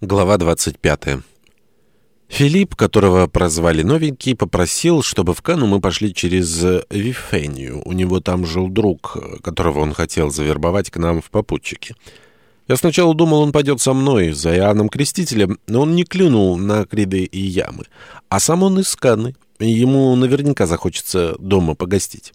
Глава 25. Филипп, которого прозвали Новенький, попросил, чтобы в Кану мы пошли через Вифению. У него там жил друг, которого он хотел завербовать к нам в попутчике. Я сначала думал, он пойдет со мной, за Иоанном Крестителем, но он не клюнул на криды и ямы. А сам он из Каны, ему наверняка захочется дома погостить.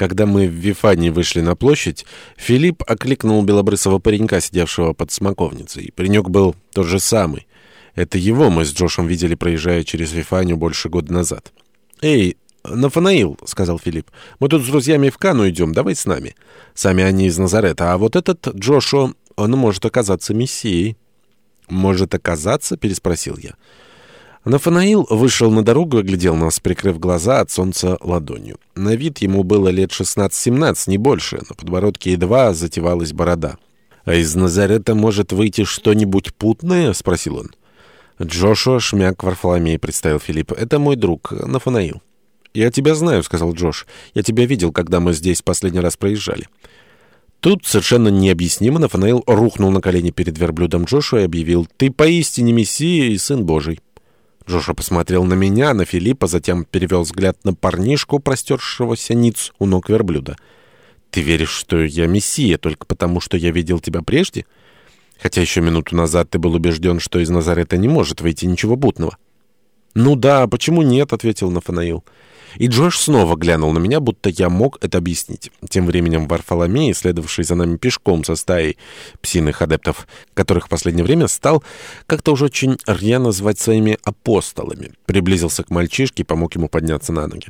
Когда мы в Вифании вышли на площадь, Филипп окликнул белобрысого паренька, сидевшего под смоковницей. Паренек был тот же самый. Это его мы с Джошем видели, проезжая через Вифанию больше года назад. «Эй, Нафанаил», — сказал Филипп, — «мы тут с друзьями в Кану идем, давай с нами. Сами они из Назарета, а вот этот Джошуа, он может оказаться мессией». «Может оказаться?» — переспросил я. Нафанаил вышел на дорогу и глядел нас, прикрыв глаза от солнца ладонью. На вид ему было лет 16-17, не больше. На подбородке едва затевалась борода. «А из Назарета может выйти что-нибудь путное?» — спросил он. «Джошуа Шмяк Варфоломей», — представил Филипп. «Это мой друг, Нафанаил». «Я тебя знаю», — сказал Джош. «Я тебя видел, когда мы здесь последний раз проезжали». Тут совершенно необъяснимо Нафанаил рухнул на колени перед верблюдом Джошуа и объявил «Ты поистине Мессия и Сын Божий». Джоша посмотрел на меня, на Филиппа, затем перевел взгляд на парнишку, простершегося ниц у ног верблюда. «Ты веришь, что я мессия, только потому, что я видел тебя прежде? Хотя еще минуту назад ты был убежден, что из Назарета не может выйти ничего бутного». «Ну да, почему нет?» — ответил Нафанаил. И Джош снова глянул на меня, будто я мог это объяснить. Тем временем Варфоломей, следовавший за нами пешком со стаей псиных адептов, которых в последнее время стал как-то уже очень рьяно звать своими апостолами, приблизился к мальчишке и помог ему подняться на ноги.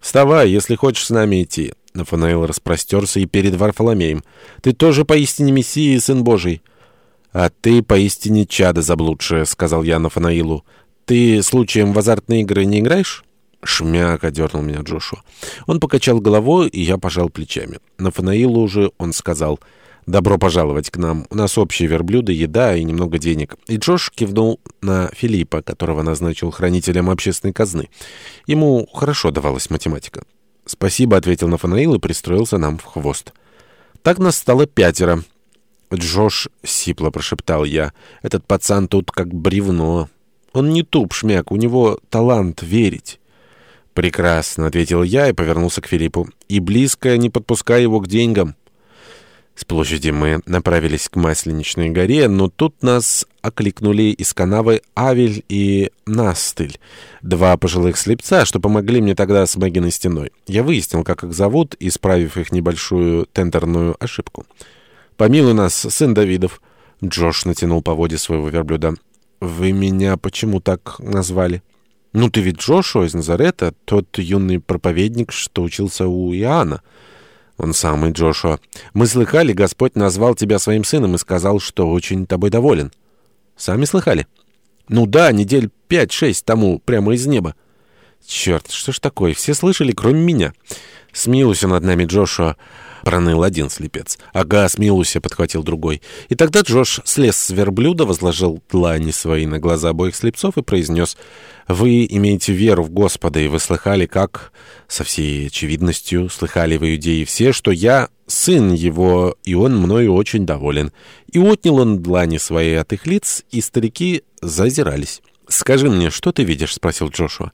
«Вставай, если хочешь с нами идти». Нафанаил распростерся и перед Варфоломеем. «Ты тоже поистине Мессия и Сын Божий». «А ты поистине чадо заблудшее», — сказал я Нафанаилу. «Ты случаем в азартные игры не играешь?» «Шмяк!» — одернул меня Джошуа. Он покачал головой, и я пожал плечами. На Фанаилу уже он сказал «Добро пожаловать к нам. У нас общие верблюды, еда и немного денег». И Джош кивнул на Филиппа, которого назначил хранителем общественной казны. Ему хорошо давалась математика. «Спасибо», — ответил Нафанаил и пристроился нам в хвост. Так нас стало пятеро. «Джош», — сипло прошептал я, — «этот пацан тут как бревно. Он не туп, шмяк, у него талант верить». «Прекрасно», — ответил я и повернулся к Филиппу. «И близко не подпускай его к деньгам». С площади мы направились к Масленичной горе, но тут нас окликнули из канавы Авель и Настыль, два пожилых слепца, что помогли мне тогда с Мэгиной стеной. Я выяснил, как их зовут, исправив их небольшую тендерную ошибку. «Помилуй нас, сын Давидов», — Джош натянул по воде своего верблюда. «Вы меня почему так назвали?» «Ну ты ведь Джошуа из Назарета, тот юный проповедник, что учился у Иоанна». «Он самый Джошуа. Мы слыхали, Господь назвал тебя своим сыном и сказал, что очень тобой доволен». «Сами слыхали?» «Ну да, недель пять-шесть тому, прямо из неба». «Черт, что ж такое? Все слышали, кроме меня». «Смилуйся над нами, Джошуа» проныл один слепец. «Ага, смилуйся», — подхватил другой. И тогда Джош слез с верблюда, возложил длани свои на глаза обоих слепцов и произнес, «Вы имеете веру в Господа, и вы слыхали, как, со всей очевидностью, слыхали в Иудее все, что я сын его, и он мною очень доволен». И отнял он длани свои от их лиц, и старики зазирались. «Скажи мне, что ты видишь?» — спросил Джошуа.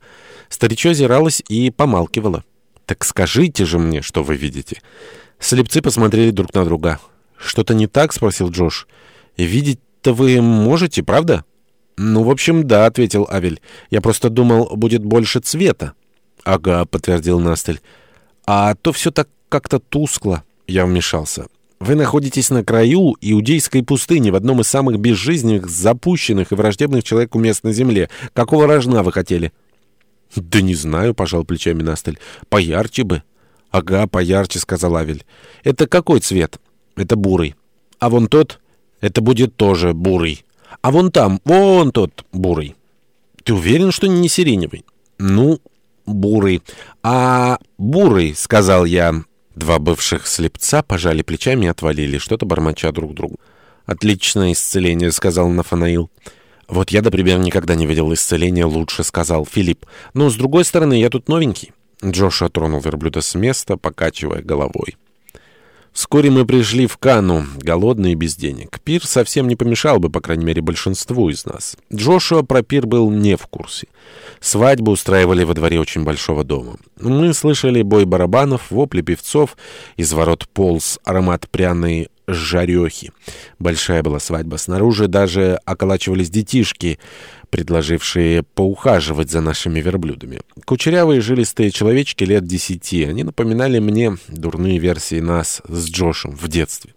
Старичо озиралась и помалкивала. «Так скажите же мне, что вы видите». Слепцы посмотрели друг на друга. «Что-то не так?» — спросил Джош. «Видеть-то вы можете, правда?» «Ну, в общем, да», — ответил Авель. «Я просто думал, будет больше цвета». «Ага», — подтвердил Настель. «А то все так как-то тускло». Я вмешался. «Вы находитесь на краю иудейской пустыни, в одном из самых безжизненных, запущенных и враждебных человеку мест на земле. Какого рожна вы хотели?» «Да не знаю», — пожал плечами Настель. «Поярче бы». «Ага, поярче», — сказал Авель. «Это какой цвет?» «Это бурый». «А вон тот?» «Это будет тоже бурый». «А вон там, вон тот бурый». «Ты уверен, что не сиреневый?» «Ну, бурый». «А бурый», — сказал я. Два бывших слепца пожали плечами и отвалили, что-то бормоча друг другу. «Отличное исцеление», — сказал Нафанаил. «Вот я, например, никогда не видел исцеления лучше», — сказал Филипп. «Но, с другой стороны, я тут новенький». Джоша тронул верблюда с места, покачивая головой. Вскоре мы пришли в Кану, голодные и без денег. Пир совсем не помешал бы, по крайней мере, большинству из нас. Джошуа про пир был не в курсе. Свадьбу устраивали во дворе очень большого дома. Мы слышали бой барабанов, вопли певцов, из ворот полз аромат пряной жарехи. Большая была свадьба. Снаружи даже околачивались детишки, предложившие поухаживать за нашими верблюдами. Кучерявые жилистые человечки лет десяти. Они напоминали мне дурные версии нас с Джошем в детстве.